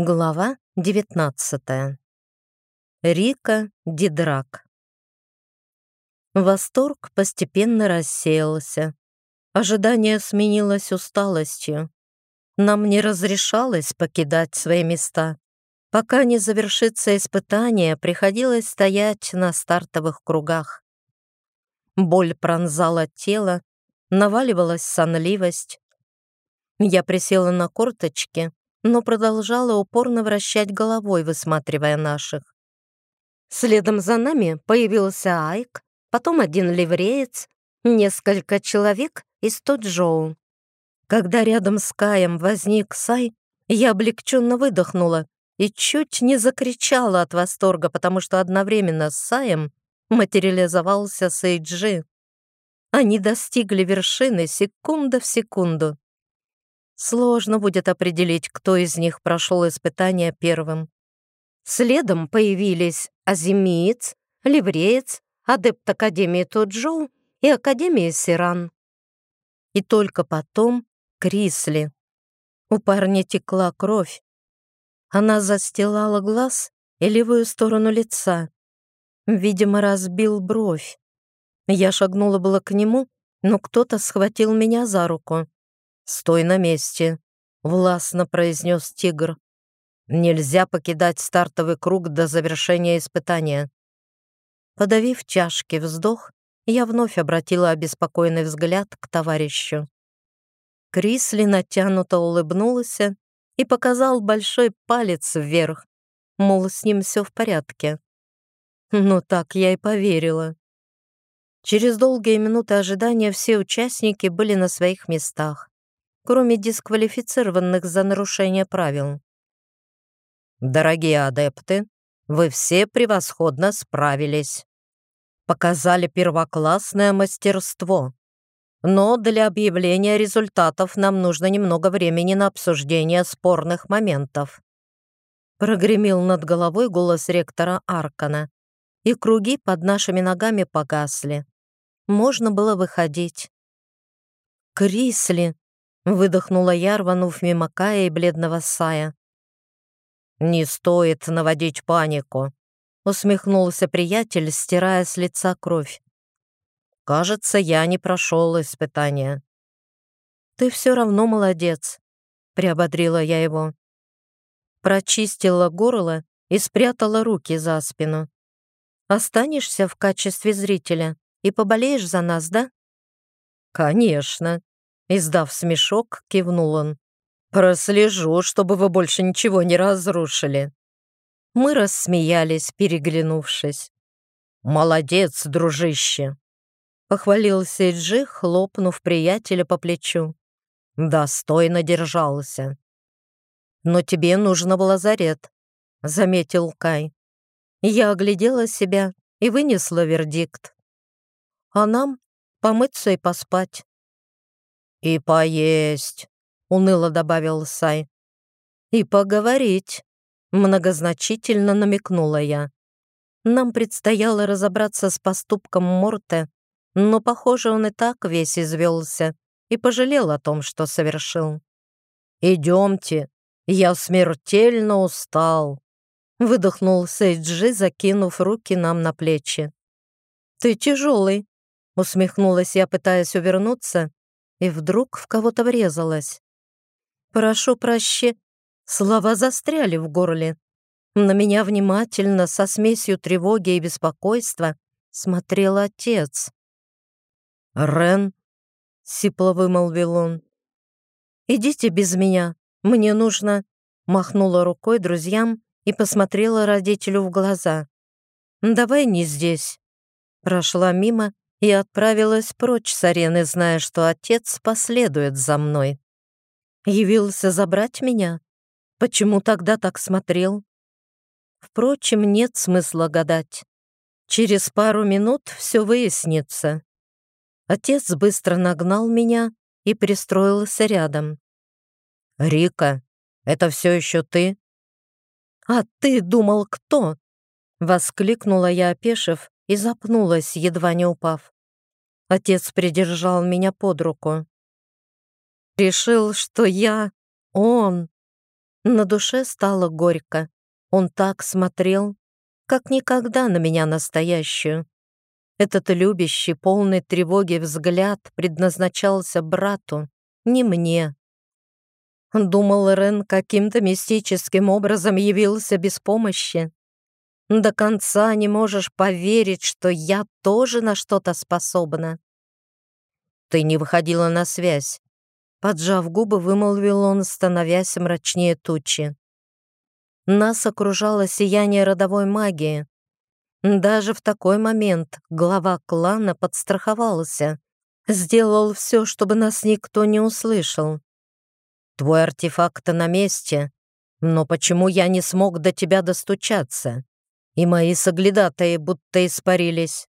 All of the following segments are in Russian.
Глава 19. Рика Дидрак. Восторг постепенно рассеялся. Ожидание сменилось усталостью. Нам не разрешалось покидать свои места. Пока не завершится испытание, приходилось стоять на стартовых кругах. Боль пронзала тело, наваливалась сонливость. Я присела на корточки, но продолжала упорно вращать головой, высматривая наших. Следом за нами появился Айк, потом один ливреец, несколько человек из Тоджоу. Когда рядом с Каем возник Сай, я облегченно выдохнула и чуть не закричала от восторга, потому что одновременно с Саем материализовался Сейджи. Они достигли вершины секунда в секунду. Сложно будет определить, кто из них прошел испытание первым. Следом появились Азимиец, Ливреец, адепт Академии Тоджоу и Академии Сиран. И только потом Крисли. У парня текла кровь. Она застилала глаз и левую сторону лица. Видимо, разбил бровь. Я шагнула было к нему, но кто-то схватил меня за руку. «Стой на месте», — властно произнес тигр. «Нельзя покидать стартовый круг до завершения испытания». Подавив чашки вздох, я вновь обратила обеспокоенный взгляд к товарищу. Крисли натянуто улыбнулся и показал большой палец вверх, мол, с ним все в порядке. Ну так я и поверила. Через долгие минуты ожидания все участники были на своих местах кроме дисквалифицированных за нарушение правил. Дорогие адепты, вы все превосходно справились. Показали первоклассное мастерство. Но для объявления результатов нам нужно немного времени на обсуждение спорных моментов. Прогремел над головой голос ректора Аркана, и круги под нашими ногами погасли. Можно было выходить. «Крисли!» Выдохнула я, рванув мимо Кая и бледного Сая. «Не стоит наводить панику», — усмехнулся приятель, стирая с лица кровь. «Кажется, я не прошел испытания». «Ты все равно молодец», — приободрила я его. Прочистила горло и спрятала руки за спину. «Останешься в качестве зрителя и поболеешь за нас, да?» «Конечно», Издав смешок, кивнул он. «Прослежу, чтобы вы больше ничего не разрушили». Мы рассмеялись, переглянувшись. «Молодец, дружище!» Похвалил Сейджи, хлопнув приятеля по плечу. Достойно держался. «Но тебе нужно в лазарет», — заметил Кай. Я оглядела себя и вынесла вердикт. «А нам помыться и поспать». «И поесть», — уныло добавил Сай. «И поговорить», — многозначительно намекнула я. Нам предстояло разобраться с поступком Морте, но, похоже, он и так весь извелся и пожалел о том, что совершил. «Идемте, я смертельно устал», — выдохнул Сейджи, закинув руки нам на плечи. «Ты тяжелый», — усмехнулась я, пытаясь увернуться, и вдруг в кого-то врезалась. «Прошу проще...» Слова застряли в горле. На меня внимательно, со смесью тревоги и беспокойства, смотрел отец. «Рен?» — сипло вымолвил он. «Идите без меня, мне нужно...» Махнула рукой друзьям и посмотрела родителю в глаза. «Давай не здесь». Прошла мимо и отправилась прочь с арены, зная, что отец последует за мной. Явился забрать меня? Почему тогда так смотрел? Впрочем, нет смысла гадать. Через пару минут все выяснится. Отец быстро нагнал меня и пристроился рядом. «Рика, это все еще ты?» «А ты думал, кто?» Воскликнула я, опешив, и запнулась, едва не упав. Отец придержал меня под руку. Решил, что я он. На душе стало горько. Он так смотрел, как никогда на меня настоящую. Этот любящий, полный тревоги взгляд предназначался брату, не мне. Думал, Рен каким-то мистическим образом явился без помощи. До конца не можешь поверить, что я тоже на что-то способна. Ты не выходила на связь. Поджав губы, вымолвил он, становясь мрачнее тучи. Нас окружало сияние родовой магии. Даже в такой момент глава клана подстраховался. Сделал все, чтобы нас никто не услышал. Твой артефакт на месте, но почему я не смог до тебя достучаться? И мои соглядатые будто испарились.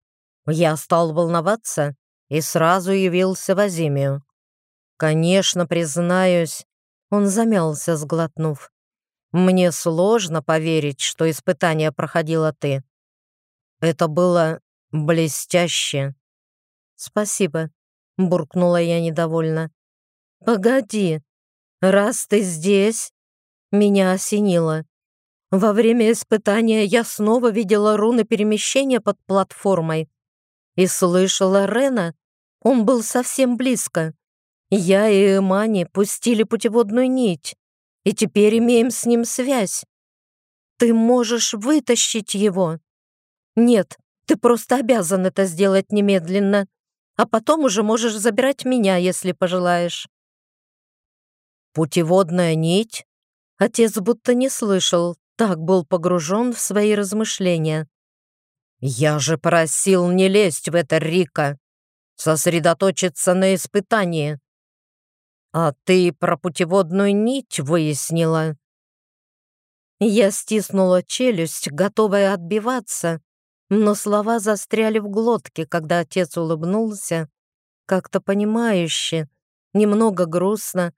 Я стал волноваться и сразу явился в Азимию. Конечно, признаюсь, он замялся, сглотнув. Мне сложно поверить, что испытание проходила ты. Это было блестяще. Спасибо, буркнула я недовольно. Погоди, раз ты здесь, меня осенило. Во время испытания я снова видела руны перемещения под платформой и слышала Рена. Он был совсем близко. Я и Эмани пустили путеводную нить и теперь имеем с ним связь. Ты можешь вытащить его. Нет, ты просто обязан это сделать немедленно, а потом уже можешь забирать меня, если пожелаешь. Путеводная нить? Отец будто не слышал, так был погружен в свои размышления. «Я же просил не лезть в это, Рика! Сосредоточиться на испытании!» «А ты про путеводную нить выяснила?» Я стиснула челюсть, готовая отбиваться, но слова застряли в глотке, когда отец улыбнулся, как-то понимающе, немного грустно,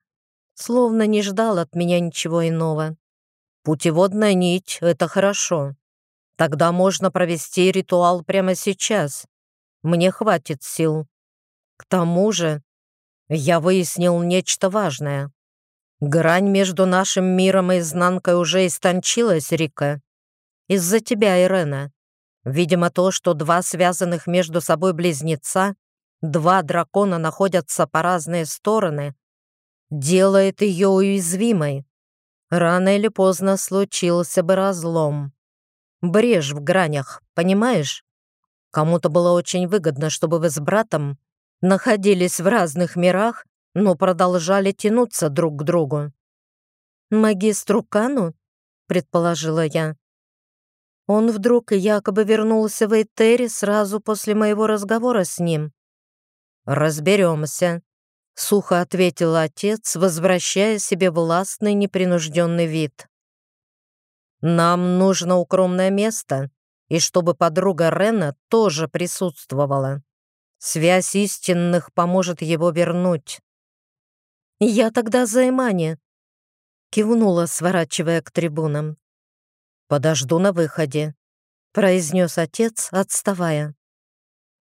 словно не ждал от меня ничего иного. «Путеводная нить — это хорошо. Тогда можно провести ритуал прямо сейчас. Мне хватит сил. К тому же я выяснил нечто важное. Грань между нашим миром и изнанкой уже истончилась, Рика. Из-за тебя, Ирена. Видимо, то, что два связанных между собой близнеца, два дракона находятся по разные стороны, делает ее уязвимой. Рано или поздно случился бы разлом. Брешь в гранях, понимаешь? Кому-то было очень выгодно, чтобы вы с братом находились в разных мирах, но продолжали тянуться друг к другу. «Магистру Кану?» — предположила я. Он вдруг якобы вернулся в Эйтери сразу после моего разговора с ним. «Разберемся», — сухо ответил отец, возвращая себе властный непринужденный вид. «Нам нужно укромное место, и чтобы подруга Рена тоже присутствовала. Связь истинных поможет его вернуть. «Я тогда за Эмани», — кивнула, сворачивая к трибунам. «Подожду на выходе», — произнес отец, отставая.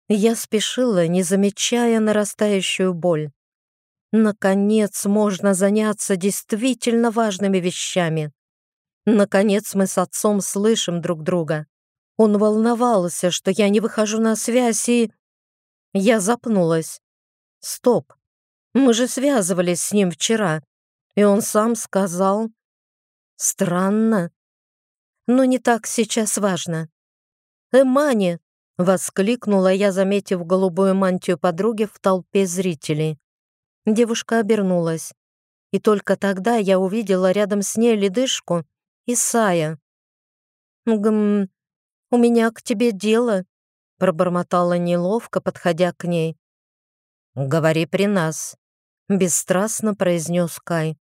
Я спешила, не замечая нарастающую боль. Наконец можно заняться действительно важными вещами. Наконец мы с отцом слышим друг друга. Он волновался, что я не выхожу на связь и... Я запнулась. Стоп. Мы же связывались с ним вчера, и он сам сказал... Странно. Но не так сейчас важно. «Эмани!» — воскликнула я, заметив голубую мантию подруги в толпе зрителей. Девушка обернулась, и только тогда я увидела рядом с ней ледышку и Сая. «Гм, у меня к тебе дело», пробормотала неловко, подходя к ней. «Говори при нас», — бесстрастно произнес Кай.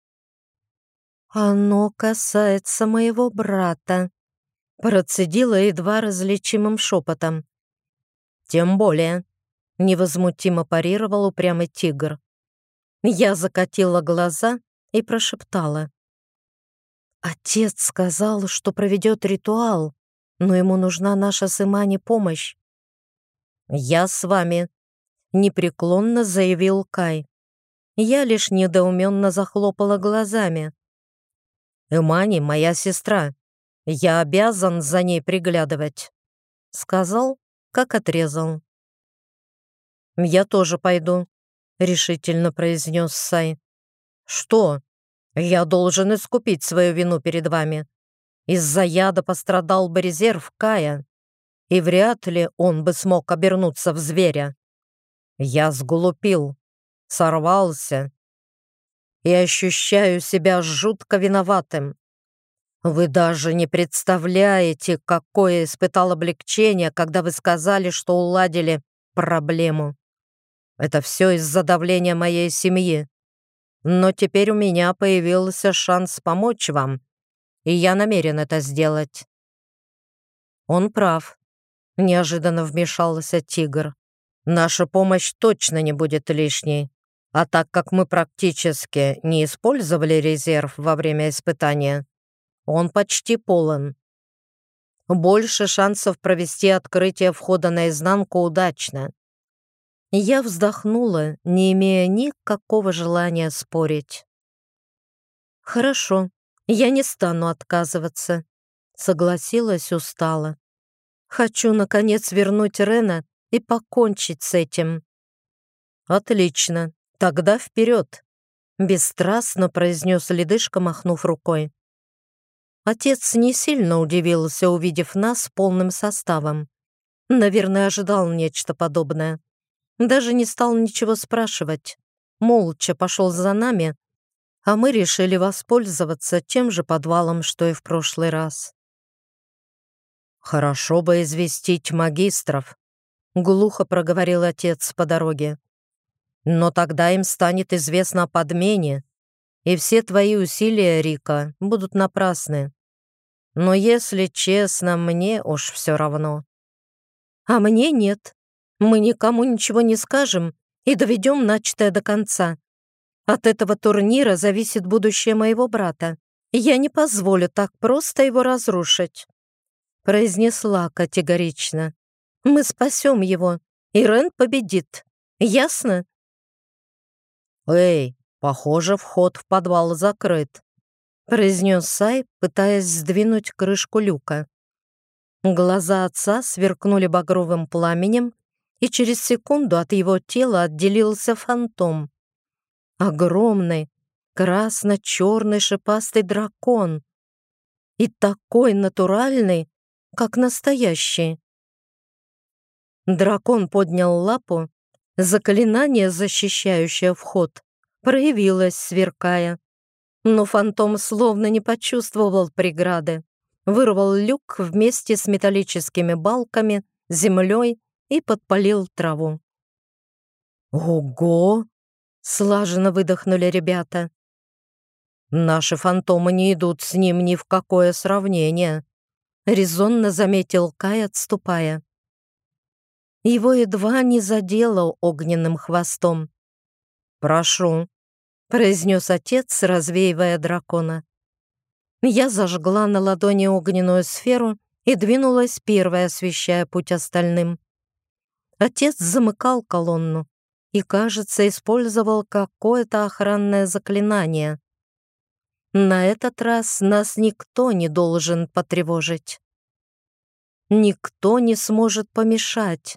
«Оно касается моего брата», — процедила едва различимым шепотом. «Тем более», — невозмутимо парировал упрямый тигр. Я закатила глаза и прошептала. «Отец сказал, что проведет ритуал, но ему нужна наша с Имани помощь. «Я с вами», — непреклонно заявил Кай. Я лишь недоуменно захлопала глазами. Эмани моя сестра. Я обязан за ней приглядывать», — сказал, как отрезал. «Я тоже пойду», — решительно произнес Сай. «Что? Я должен искупить свою вину перед вами. Из-за яда пострадал бы резерв Кая, и вряд ли он бы смог обернуться в зверя. Я сглупил, сорвался и ощущаю себя жутко виноватым. Вы даже не представляете, какое испытал облегчение, когда вы сказали, что уладили проблему. Это все из-за давления моей семьи. Но теперь у меня появился шанс помочь вам, и я намерен это сделать». Он прав. Неожиданно вмешался тигр. «Наша помощь точно не будет лишней. А так как мы практически не использовали резерв во время испытания, он почти полон. Больше шансов провести открытие входа наизнанку удачно. Я вздохнула, не имея никакого желания спорить. «Хорошо, я не стану отказываться», — согласилась устало. «Хочу, наконец, вернуть Рена и покончить с этим». «Отлично, тогда вперед», — бесстрастно произнес ледышка, махнув рукой. Отец не сильно удивился, увидев нас полным составом. Наверное, ожидал нечто подобное. Даже не стал ничего спрашивать. Молча пошел за нами, а мы решили воспользоваться тем же подвалом, что и в прошлый раз. «Хорошо бы известить магистров», — глухо проговорил отец по дороге. «Но тогда им станет известно о подмене, и все твои усилия, Рика, будут напрасны. Но если честно, мне уж все равно». «А мне нет», мы никому ничего не скажем и доведем начатое до конца. От этого турнира зависит будущее моего брата. Я не позволю так просто его разрушить», — произнесла категорично. «Мы спасем его, и Рен победит. Ясно?» «Эй, похоже, вход в подвал закрыт», — произнес Сай, пытаясь сдвинуть крышку люка. Глаза отца сверкнули багровым пламенем, и через секунду от его тела отделился фантом. Огромный, красно-черный шипастый дракон. И такой натуральный, как настоящий. Дракон поднял лапу, заклинание, защищающее вход, проявилось, сверкая. Но фантом словно не почувствовал преграды. Вырвал люк вместе с металлическими балками, землей и подпалил траву. «Ого!» — слаженно выдохнули ребята. «Наши фантомы не идут с ним ни в какое сравнение», — резонно заметил Кай, отступая. Его едва не задело огненным хвостом. «Прошу», — произнес отец, развеивая дракона. Я зажгла на ладони огненную сферу и двинулась первая, освещая путь остальным. Отец замыкал колонну и, кажется, использовал какое-то охранное заклинание. На этот раз нас никто не должен потревожить. Никто не сможет помешать.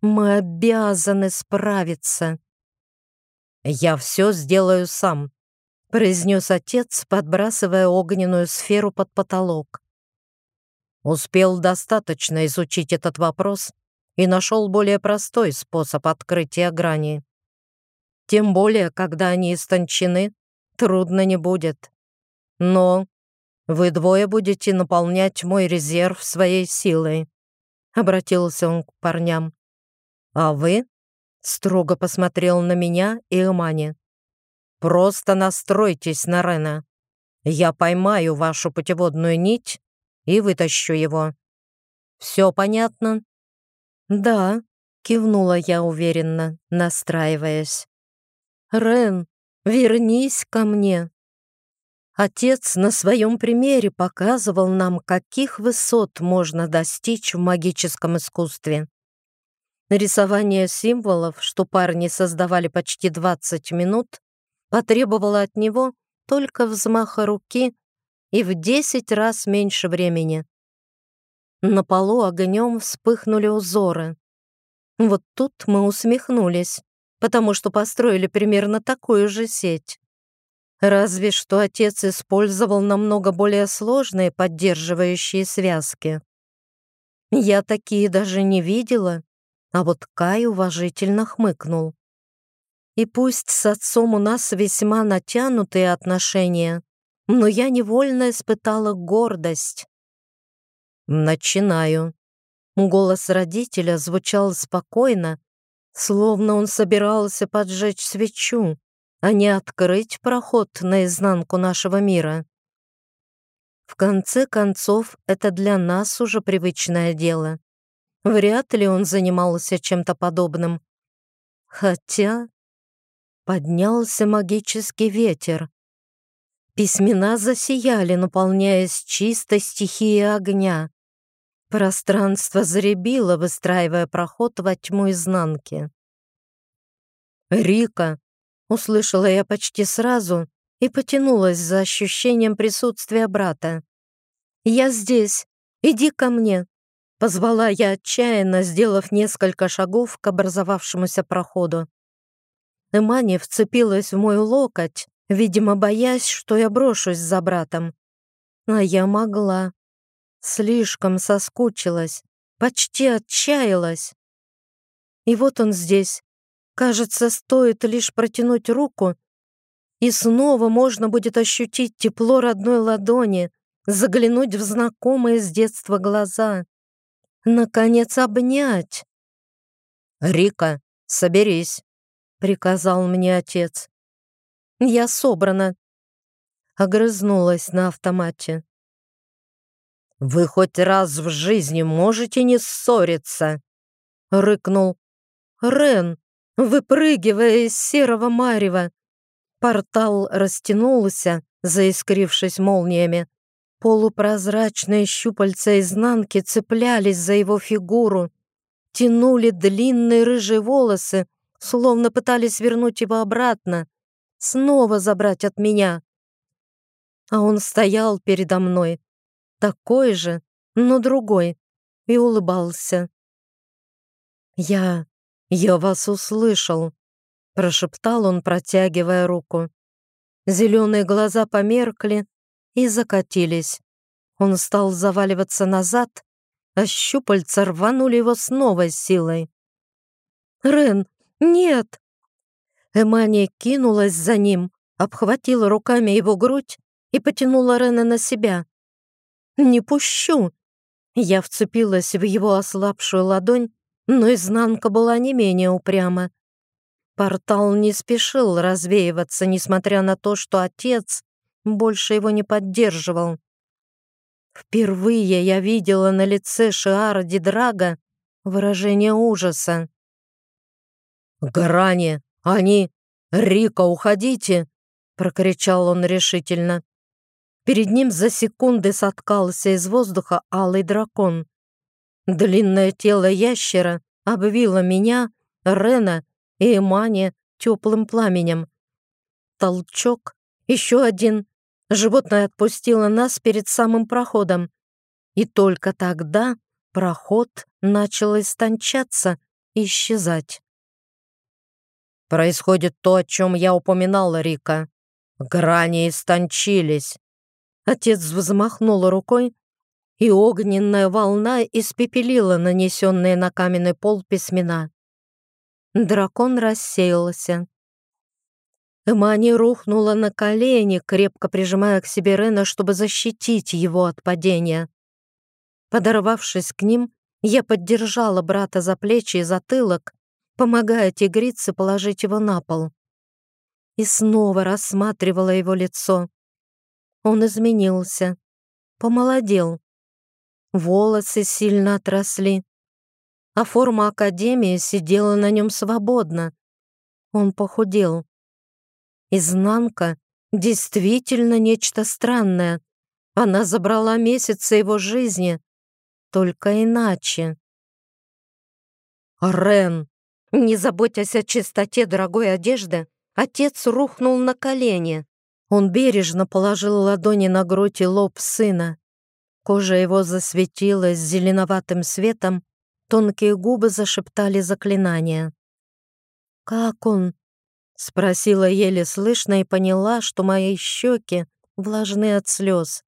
Мы обязаны справиться. «Я все сделаю сам», — произнес отец, подбрасывая огненную сферу под потолок. Успел достаточно изучить этот вопрос и нашел более простой способ открытия грани. Тем более, когда они истончены, трудно не будет. Но вы двое будете наполнять мой резерв своей силой», — обратился он к парням. «А вы?» — строго посмотрел на меня и Эмани. «Просто настройтесь на Рена. Я поймаю вашу путеводную нить и вытащу его. Все понятно?» «Да», — кивнула я уверенно, настраиваясь. «Рен, вернись ко мне». Отец на своем примере показывал нам, каких высот можно достичь в магическом искусстве. Рисование символов, что парни создавали почти 20 минут, потребовало от него только взмаха руки и в десять раз меньше времени. На полу огнем вспыхнули узоры. Вот тут мы усмехнулись, потому что построили примерно такую же сеть. Разве что отец использовал намного более сложные поддерживающие связки. Я такие даже не видела, а вот Кай уважительно хмыкнул. И пусть с отцом у нас весьма натянутые отношения, но я невольно испытала гордость. «Начинаю». Голос родителя звучал спокойно, словно он собирался поджечь свечу, а не открыть проход наизнанку нашего мира. В конце концов, это для нас уже привычное дело. Вряд ли он занимался чем-то подобным. Хотя поднялся магический ветер. Письмена засияли, наполняясь чистой стихией огня. Пространство заребило, выстраивая проход во тьму изнанки. «Рика!» — услышала я почти сразу и потянулась за ощущением присутствия брата. «Я здесь. Иди ко мне!» — позвала я отчаянно, сделав несколько шагов к образовавшемуся проходу. Эмани вцепилась в мой локоть, видимо, боясь, что я брошусь за братом. А я могла. Слишком соскучилась, почти отчаялась. И вот он здесь. Кажется, стоит лишь протянуть руку, и снова можно будет ощутить тепло родной ладони, заглянуть в знакомые с детства глаза. Наконец обнять. «Рика, соберись», — приказал мне отец. «Я собрана», — огрызнулась на автомате. «Вы хоть раз в жизни можете не ссориться?» — рыкнул. «Рен, выпрыгивая из серого марева». Портал растянулся, заискрившись молниями. Полупрозрачные щупальца изнанки цеплялись за его фигуру, тянули длинные рыжие волосы, словно пытались вернуть его обратно, снова забрать от меня. А он стоял передо мной, такой же, но другой, и улыбался. «Я... я вас услышал», — прошептал он, протягивая руку. Зеленые глаза померкли и закатились. Он стал заваливаться назад, а щупальца рванули его с новой силой. «Рен, нет!» Эмания кинулась за ним, обхватила руками его грудь и потянула Рена на себя. «Не пущу!» Я вцепилась в его ослабшую ладонь, но изнанка была не менее упряма. Портал не спешил развеиваться, несмотря на то, что отец больше его не поддерживал. Впервые я видела на лице Шиара Дидрага выражение ужаса. «Грани! Они! Рика, уходите!» — прокричал он решительно. Перед ним за секунды соткался из воздуха алый дракон. Длинное тело ящера обвило меня, Рена и Эмани теплым пламенем. Толчок, еще один. Животное отпустило нас перед самым проходом. И только тогда проход начал истончаться исчезать. «Происходит то, о чем я упоминала, Рика. Грани истончились. Отец взмахнул рукой, и огненная волна испепелила нанесенные на каменный пол письмена. Дракон рассеялся. Эмани рухнула на колени, крепко прижимая к себе Рена, чтобы защитить его от падения. Подорвавшись к ним, я поддержала брата за плечи и затылок, помогая тигрице положить его на пол. И снова рассматривала его лицо. Он изменился, помолодел. Волосы сильно отросли, а форма Академии сидела на нем свободно. Он похудел. Изнанка действительно нечто странное. Она забрала месяцы его жизни, только иначе. «Рен!» Не заботясь о чистоте дорогой одежды, отец рухнул на колени Он бережно положил ладони на грудь и лоб сына. Кожа его засветилась зеленоватым светом, тонкие губы зашептали заклинания. «Как он?» — спросила еле слышно и поняла, что мои щеки влажны от слез.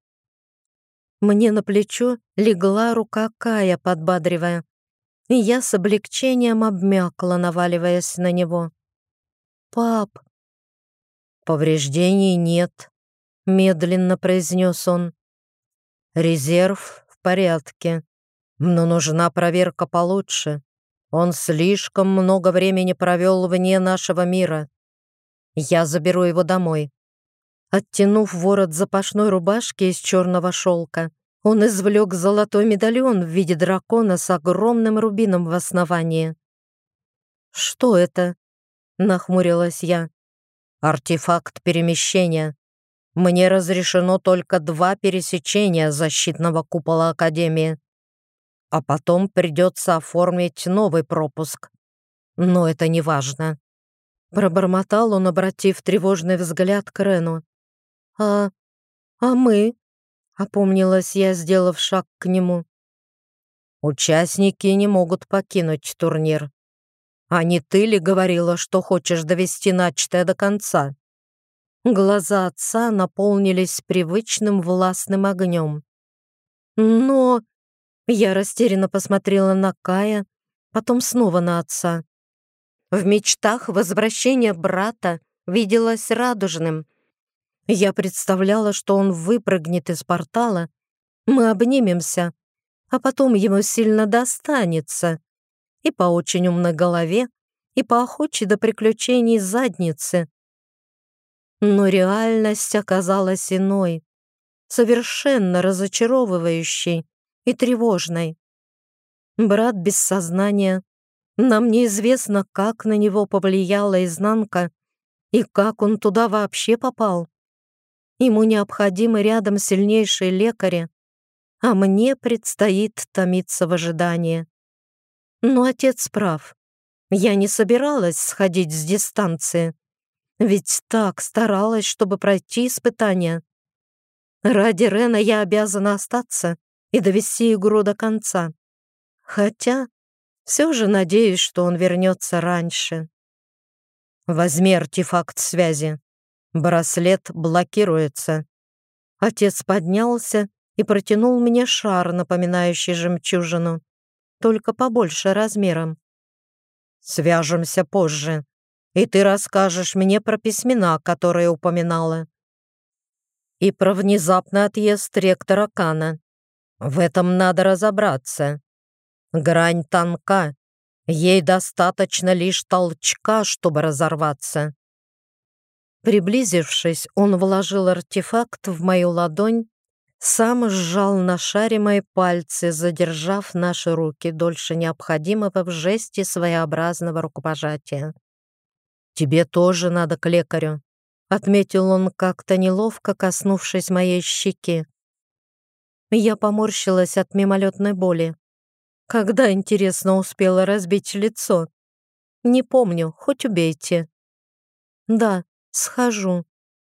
Мне на плечо легла рука Кая, подбадривая, и я с облегчением обмякла, наваливаясь на него. «Пап!» «Повреждений нет», — медленно произнес он. Резерв в порядке, но нужна проверка получше. Он слишком много времени провел вне нашего мира. Я заберу его домой. Оттянув ворот запашной рубашки из черного шелка, он извлек золотой медальон в виде дракона с огромным рубином в основании. «Что это?» — нахмурилась я. «Артефакт перемещения. Мне разрешено только два пересечения защитного купола Академии. А потом придется оформить новый пропуск. Но это не важно. Пробормотал он, обратив тревожный взгляд к Рену. «А... а мы?» — опомнилась я, сделав шаг к нему. «Участники не могут покинуть турнир. А не ты ли говорила, что хочешь довести начатое до конца?» Глаза отца наполнились привычным властным огнем. «Но...» Я растерянно посмотрела на Кая, потом снова на отца. В мечтах возвращение брата виделось радужным. Я представляла, что он выпрыгнет из портала, мы обнимемся, а потом ему сильно достанется и по очень умной голове, и по охочей до приключений задницы. Но реальность оказалась иной, совершенно разочаровывающей и тревожной. Брат без сознания. Нам неизвестно, как на него повлияла изнанка и как он туда вообще попал. Ему необходимы рядом сильнейшие лекари, а мне предстоит томиться в ожидании. Но отец прав. Я не собиралась сходить с дистанции. Ведь так старалась, чтобы пройти испытание. Ради Рена я обязана остаться и довести игру до конца. Хотя все же надеюсь, что он вернется раньше. Возьми артефакт связи. Браслет блокируется. Отец поднялся и протянул мне шар, напоминающий жемчужину, только побольше размером. «Свяжемся позже», и ты расскажешь мне про письмена, которые упоминала. И про внезапный отъезд ректора Кана. В этом надо разобраться. Грань тонка. Ей достаточно лишь толчка, чтобы разорваться. Приблизившись, он вложил артефакт в мою ладонь, сам сжал на шаре мои пальцы, задержав наши руки дольше необходимого в жесте своеобразного рукопожатия. «Тебе тоже надо к лекарю», — отметил он как-то неловко, коснувшись моей щеки. Я поморщилась от мимолетной боли. Когда, интересно, успела разбить лицо? Не помню, хоть убейте. Да, схожу.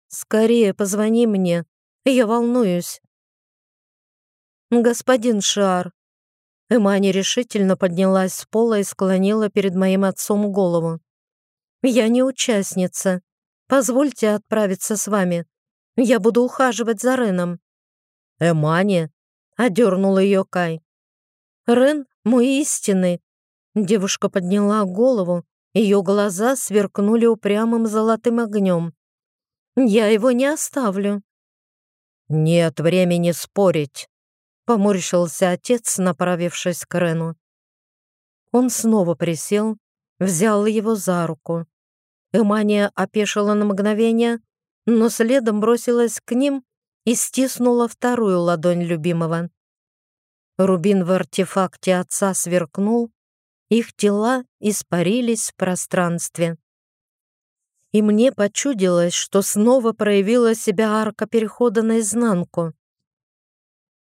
Скорее позвони мне. Я волнуюсь. Господин Шар. Эмани решительно поднялась с пола и склонила перед моим отцом голову. «Я не участница. Позвольте отправиться с вами. Я буду ухаживать за Реном». «Эмани?» — одернул ее Кай. «Рен — мой истинный». Девушка подняла голову, ее глаза сверкнули упрямым золотым огнем. «Я его не оставлю». «Нет времени спорить», — поморщился отец, направившись к Рену. Он снова присел, взял его за руку. Эмания опешила на мгновение, но следом бросилась к ним и стиснула вторую ладонь любимого. Рубин в артефакте отца сверкнул, их тела испарились в пространстве. И мне почудилось, что снова проявила себя арка перехода наизнанку.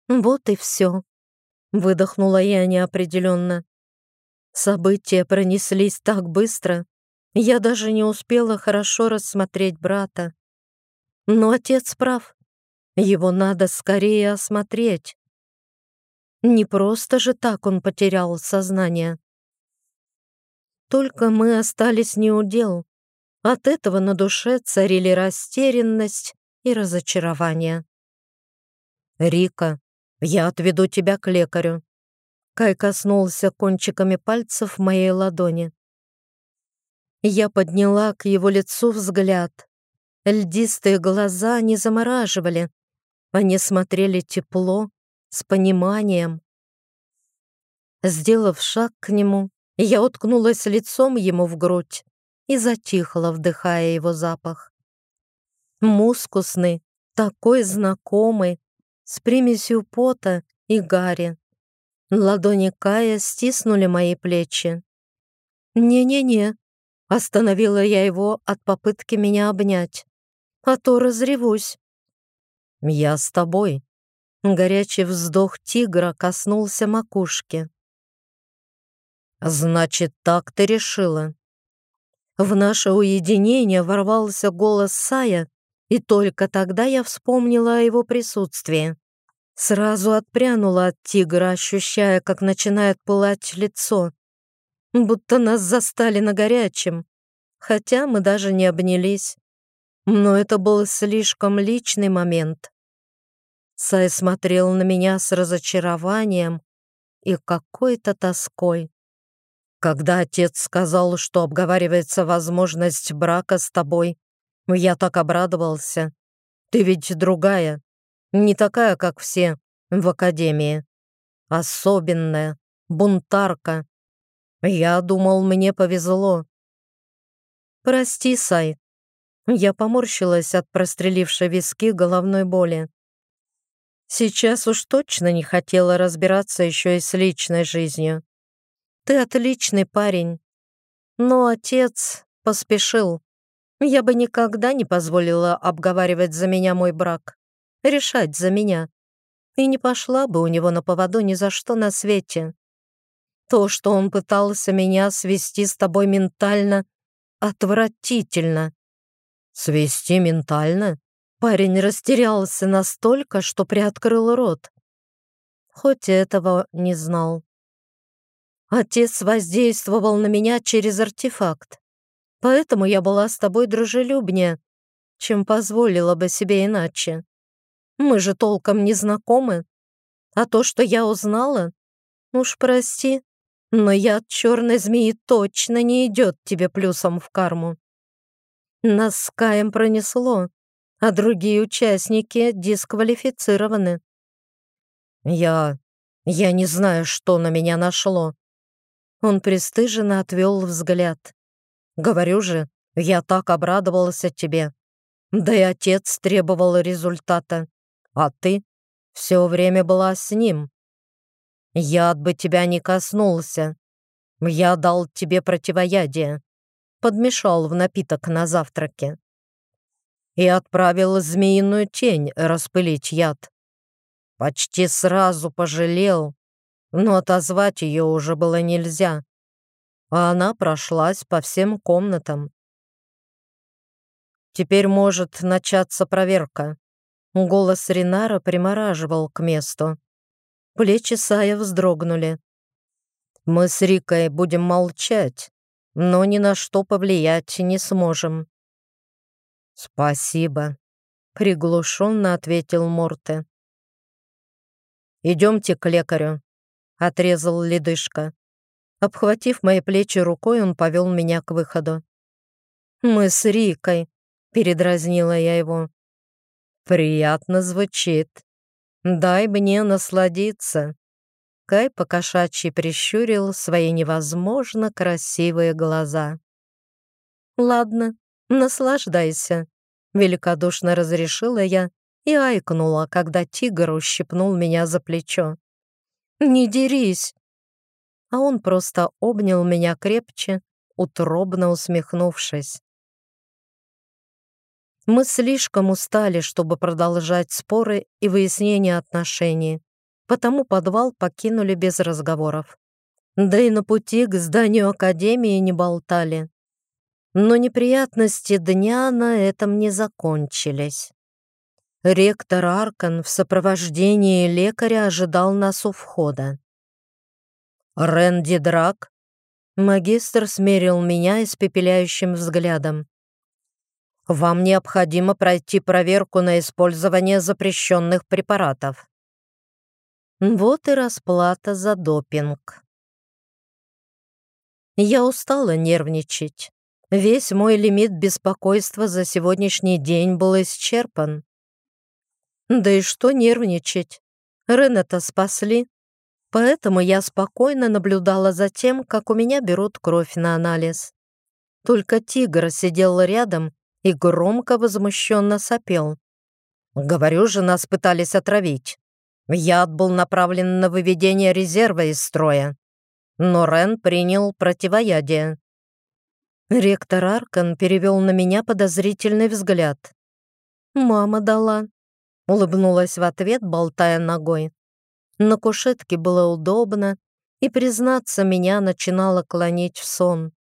«Вот и все», — выдохнула я неопределенно. События пронеслись так быстро, я даже не успела хорошо рассмотреть брата. Но отец прав. Его надо скорее осмотреть. Не просто же так он потерял сознание. Только мы остались неудел. От этого на душе царили растерянность и разочарование. «Рика, я отведу тебя к лекарю». Кай коснулся кончиками пальцев моей ладони. Я подняла к его лицу взгляд. Льдистые глаза не замораживали. Они смотрели тепло, с пониманием. Сделав шаг к нему, я уткнулась лицом ему в грудь и затихла, вдыхая его запах. Мускусный, такой знакомый, с примесью пота и гари. Ладони Кая стиснули мои плечи. «Не-не-не», — остановила я его от попытки меня обнять, «а то разревусь». «Я с тобой». Горячий вздох тигра коснулся макушки. «Значит, так ты решила?» В наше уединение ворвался голос Сая, и только тогда я вспомнила о его присутствии. Сразу отпрянула от тигра, ощущая, как начинает пылать лицо. Будто нас застали на горячем, хотя мы даже не обнялись. Но это был слишком личный момент. Сай смотрел на меня с разочарованием и какой-то тоской. Когда отец сказал, что обговаривается возможность брака с тобой, я так обрадовался. Ты ведь другая, не такая, как все в академии. Особенная, бунтарка. Я думал, мне повезло. Прости, Сай. Я поморщилась от прострелившей виски головной боли. Сейчас уж точно не хотела разбираться еще и с личной жизнью. Ты отличный парень. Но отец поспешил. Я бы никогда не позволила обговаривать за меня мой брак, решать за меня. И не пошла бы у него на поводу ни за что на свете. То, что он пытался меня свести с тобой ментально, отвратительно. Свести ментально? Парень растерялся настолько, что приоткрыл рот. Хоть этого не знал. Отец воздействовал на меня через артефакт. Поэтому я была с тобой дружелюбнее, чем позволила бы себе иначе. Мы же толком не знакомы. А то, что я узнала, уж прости, но я от черной змеи точно не идет тебе плюсом в карму. Нас с Каем пронесло, а другие участники дисквалифицированы. Я... я не знаю, что на меня нашло. Он пристыженно отвел взгляд. «Говорю же, я так обрадовался тебе. Да и отец требовал результата. А ты все время была с ним. Яд бы тебя не коснулся. Я дал тебе противоядие. Подмешал в напиток на завтраке. И отправил змеиную тень распылить яд. Почти сразу пожалел, но отозвать ее уже было нельзя, а она прошлась по всем комнатам. Теперь может начаться проверка. Голос Ринара примораживал к месту. Плечи Сая вздрогнули. Мы с Рикой будем молчать, но ни на что повлиять не сможем. «Спасибо», — приглушенно ответил Морте. «Идемте к лекарю», — отрезал ледышка. Обхватив мои плечи рукой, он повел меня к выходу. «Мы с Рикой», — передразнила я его. «Приятно звучит. Дай мне насладиться». Кай покошачьи прищурил свои невозможно красивые глаза. «Ладно, наслаждайся», — великодушно разрешила я и айкнула, когда тигр ущипнул меня за плечо. «Не дерись!» А он просто обнял меня крепче, утробно усмехнувшись. Мы слишком устали, чтобы продолжать споры и выяснение отношений, потому подвал покинули без разговоров. Да и на пути к зданию Академии не болтали. Но неприятности дня на этом не закончились. Ректор Аркан в сопровождении лекаря ожидал нас у входа. «Рэнди Драк?» Магистр смерил меня испепеляющим взглядом. «Вам необходимо пройти проверку на использование запрещенных препаратов». Вот и расплата за допинг. Я устала нервничать. Весь мой лимит беспокойства за сегодняшний день был исчерпан. Да и что нервничать? Ренета спасли. Поэтому я спокойно наблюдала за тем, как у меня берут кровь на анализ. Только тигр сидел рядом и громко возмущенно сопел. «Говорю же, нас пытались отравить. Яд был направлен на выведение резерва из строя. Но Рен принял противоядие». Ректор Аркан перевел на меня подозрительный взгляд. «Мама дала», Улыбнулась в ответ, болтая ногой. На кушетке было удобно, и, признаться, меня начинало клонить в сон.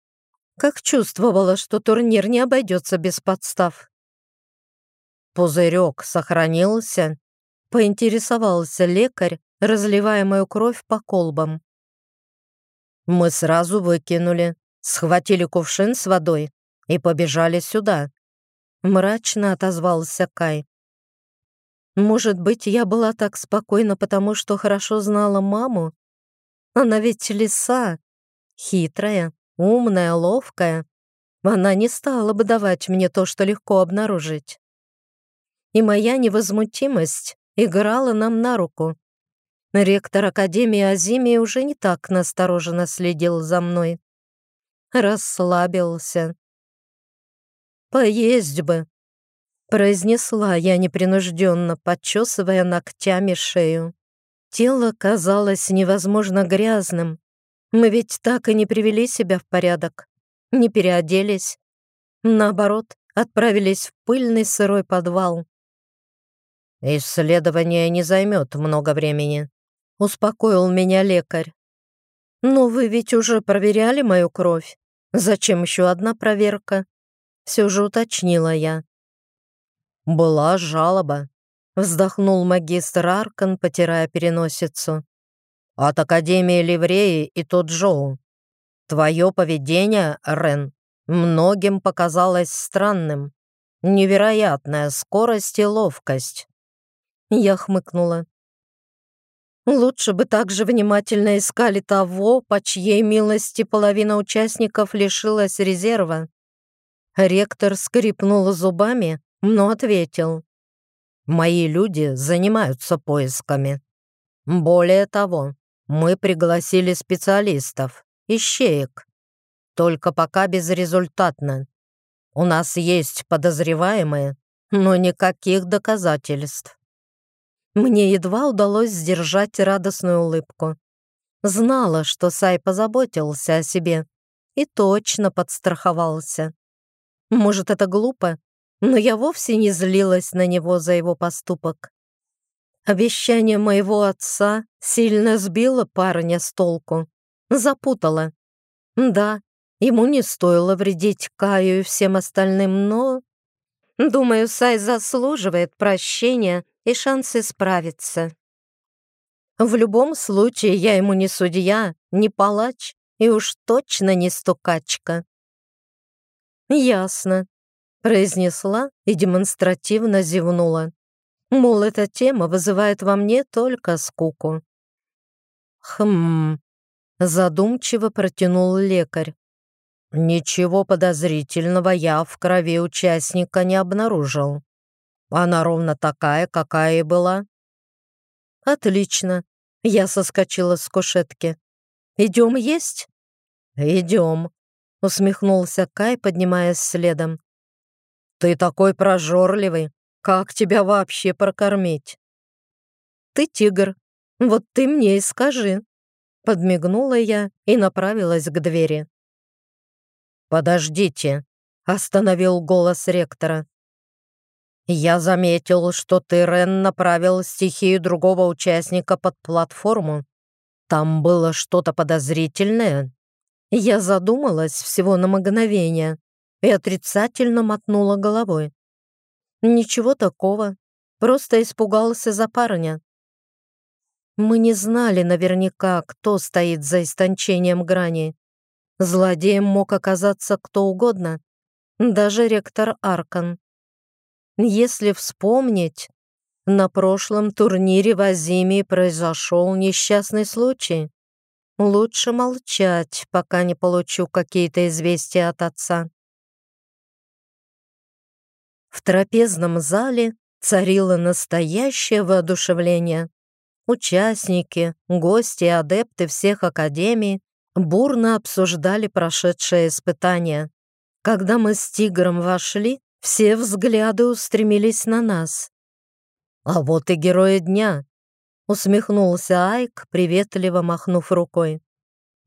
Как чувствовала, что турнир не обойдется без подстав. Пузырек сохранился, поинтересовался лекарь, разливая мою кровь по колбам. Мы сразу выкинули, схватили кувшин с водой и побежали сюда. Мрачно отозвался Кай. Может быть, я была так спокойна, потому что хорошо знала маму? Она ведь лиса, хитрая, умная, ловкая. Она не стала бы давать мне то, что легко обнаружить. И моя невозмутимость играла нам на руку. Ректор Академии Азимии уже не так настороженно следил за мной. Расслабился. «Поесть бы», произнесла я непринужденно, подчесывая ногтями шею. Тело казалось невозможно грязным. Мы ведь так и не привели себя в порядок, не переоделись. Наоборот, отправились в пыльный сырой подвал. «Исследование не займет много времени», — успокоил меня лекарь. «Но вы ведь уже проверяли мою кровь. Зачем еще одна проверка?» Все же уточнила я. «Была жалоба», — вздохнул магистр Аркан, потирая переносицу. «От Академии Ливреи и тот Джоу. Твое поведение, Рен, многим показалось странным. Невероятная скорость и ловкость». Я хмыкнула. Лучше бы так же внимательно искали того, по чьей милости половина участников лишилась резерва. Ректор скрипнул зубами, но ответил. «Мои люди занимаются поисками. Более того, мы пригласили специалистов, ищеек. Только пока безрезультатно. У нас есть подозреваемые, но никаких доказательств». Мне едва удалось сдержать радостную улыбку. Знала, что Сай позаботился о себе и точно подстраховался. Может, это глупо, но я вовсе не злилась на него за его поступок. Обещание моего отца сильно сбило парня с толку, запутало. Да, ему не стоило вредить Каю и всем остальным, но... Думаю, Сай заслуживает прощения и шансы справиться. В любом случае, я ему не судья, не палач и уж точно не стукачка. Ясно произнесла и демонстративно зевнула. Мол, эта тема вызывает во мне только скуку. «Хм...» — задумчиво протянул лекарь. «Ничего подозрительного я в крови участника не обнаружил. Она ровно такая, какая и была». «Отлично!» — я соскочила с кушетки. «Идем есть?» «Идем», — усмехнулся Кай, поднимаясь следом. Ты такой прожорливый. Как тебя вообще прокормить? Ты тигр. Вот ты мне и скажи. Подмигнула я и направилась к двери. «Подождите», — остановил голос ректора. «Я заметил, что ты, Рен, направил стихию другого участника под платформу. Там было что-то подозрительное?» Я задумалась всего на мгновение, и отрицательно мотнула головой. «Ничего такого. просто испугался за парня. Мы не знали наверняка, кто стоит за истончением грани. Злодеем мог оказаться кто угодно, даже ректор Аркан. Если вспомнить, на прошлом турнире в Азимии произошел несчастный случай. Лучше молчать, пока не получу какие-то известия от отца. Трапезном зале царило настоящее воодушевление. Участники, гости и адепты всех академий бурно обсуждали прошедшее испытание. Когда мы с тигром вошли, все взгляды устремились на нас. «А вот и герои дня!» — усмехнулся Айк, приветливо махнув рукой.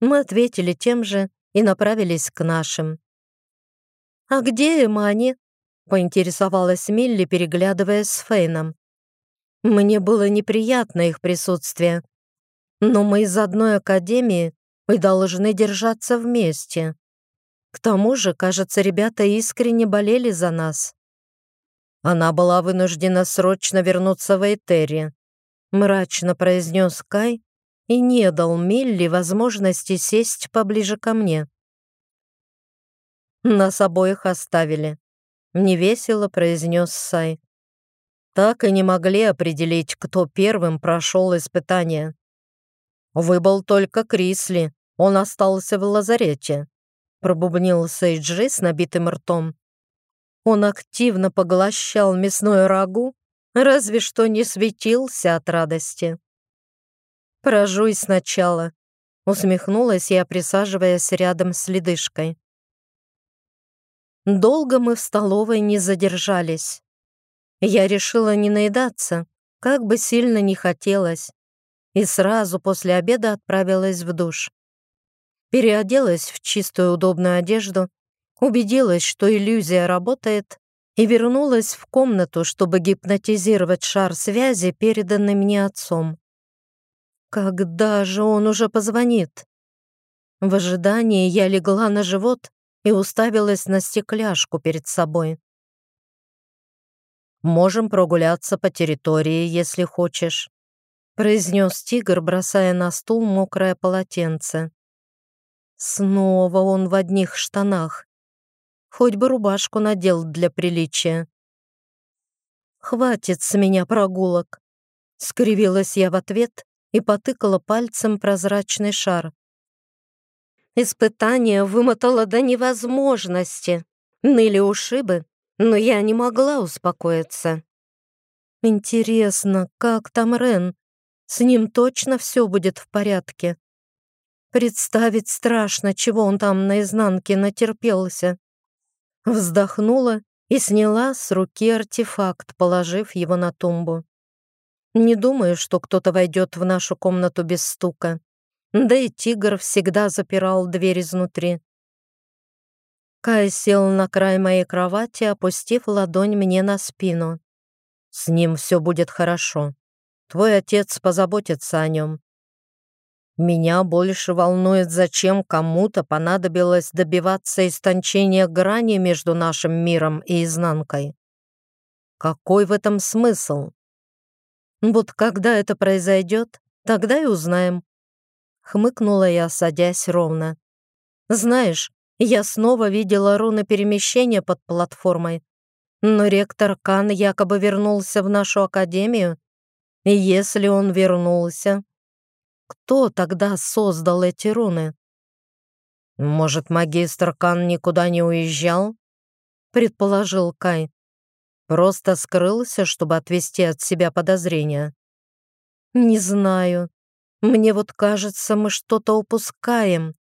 Мы ответили тем же и направились к нашим. «А где Эмани?» — поинтересовалась Милли, переглядываясь с Фейном. Мне было неприятно их присутствие, но мы из одной академии и должны держаться вместе. К тому же, кажется, ребята искренне болели за нас. Она была вынуждена срочно вернуться в Эйтерри, мрачно произнес Кай и не дал Милли возможности сесть поближе ко мне. Нас обоих оставили. Невесело произнес Сай. Так и не могли определить, кто первым прошел испытание. Выбыл только Крисли, он остался в лазарете. Пробубнил Сейджи с набитым ртом. Он активно поглощал мясное рагу, разве что не светился от радости. «Прожуй сначала», — усмехнулась я, присаживаясь рядом с ледышкой. Долго мы в столовой не задержались. Я решила не наедаться, как бы сильно не хотелось, и сразу после обеда отправилась в душ. Переоделась в чистую удобную одежду убедилась, что иллюзия работает, и вернулась в комнату, чтобы гипнотизировать шар связи, переданный мне отцом. Когда же он уже позвонит? В ожидании я легла на живот и уставилась на стекляшку перед собой. «Можем прогуляться по территории, если хочешь», произнес тигр, бросая на стул мокрое полотенце. Снова он в одних штанах. Хоть бы рубашку надел для приличия. «Хватит с меня прогулок!» Скривилась я в ответ и потыкала пальцем прозрачный шар. Испытание вымотало до невозможности. Ныли ушибы, но я не могла успокоиться. Интересно, как там Рен? С ним точно все будет в порядке. Представить страшно, чего он там наизнанке натерпелся. Вздохнула и сняла с руки артефакт, положив его на тумбу. Не думаю, что кто-то войдет в нашу комнату без стука. Да и тигр всегда запирал дверь изнутри. Кай сел на край моей кровати, опустив ладонь мне на спину. «С ним все будет хорошо. Твой отец позаботится о нем. Меня больше волнует, зачем кому-то понадобилось добиваться истончения грани между нашим миром и изнанкой. Какой в этом смысл? Вот когда это произойдет, тогда и узнаем. Хмыкнула я, садясь ровно. Знаешь, я снова видела руны перемещения под платформой. Но ректор Кан якобы вернулся в нашу академию. И если он вернулся, кто тогда создал эти руны? Может, магистр Кан никуда не уезжал? Предположил Кай. Просто скрылся, чтобы отвести от себя подозрения. Не знаю. Мне вот кажется, мы что-то упускаем.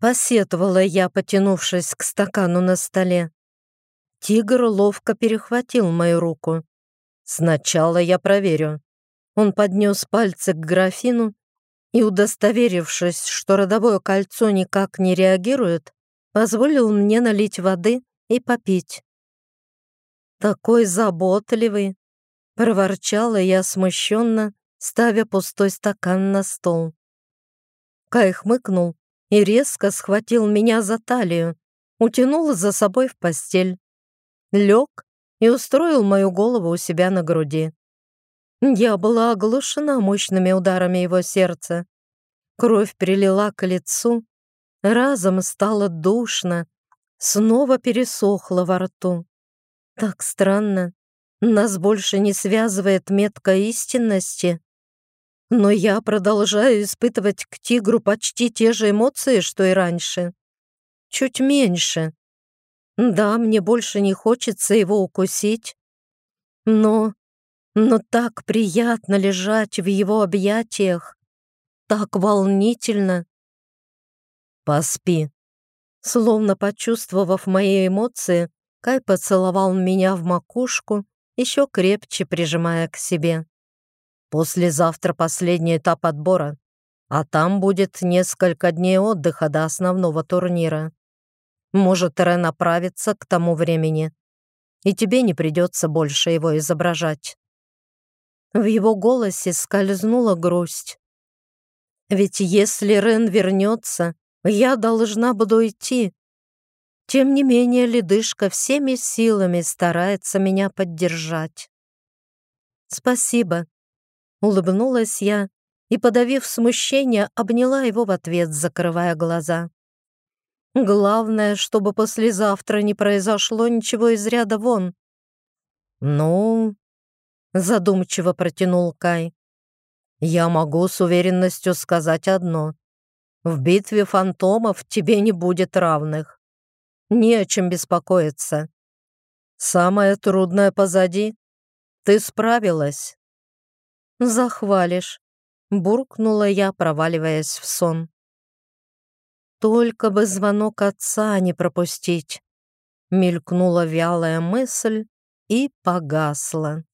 Посетовала я, потянувшись к стакану на столе. Тигр ловко перехватил мою руку. Сначала я проверю. Он поднес пальцы к графину и, удостоверившись, что родовое кольцо никак не реагирует, позволил мне налить воды и попить. «Такой заботливый!» — проворчала я смущенно, ставя пустой стакан на стол. Кай хмыкнул и резко схватил меня за талию, утянул за собой в постель. Лег и устроил мою голову у себя на груди. Я была оглушена мощными ударами его сердца. Кровь прилила к лицу, разом стало душно, снова пересохло во рту. Так странно, нас больше не связывает метка истинности. Но я продолжаю испытывать к тигру почти те же эмоции, что и раньше. Чуть меньше. Да, мне больше не хочется его укусить. Но... Но так приятно лежать в его объятиях. Так волнительно. Поспи. Словно почувствовав мои эмоции, Кай поцеловал меня в макушку, еще крепче прижимая к себе. Послезавтра последний этап отбора, а там будет несколько дней отдыха до основного турнира. Может, Рен направится к тому времени, и тебе не придется больше его изображать». В его голосе скользнула грусть. «Ведь если Рен вернется, я должна буду идти». Тем не менее, ледышка всеми силами старается меня поддержать. «Спасибо», — улыбнулась я и, подавив смущение, обняла его в ответ, закрывая глаза. Главное, чтобы послезавтра не произошло ничего из ряда вон. Ну, задумчиво протянул Кай. Я могу с уверенностью сказать одно. В битве фантомов тебе не будет равных. Не о чем беспокоиться. Самое трудное позади. Ты справилась. Захвалишь, буркнула я, проваливаясь в сон. Только бы звонок отца не пропустить. Мелькнула вялая мысль и погасла.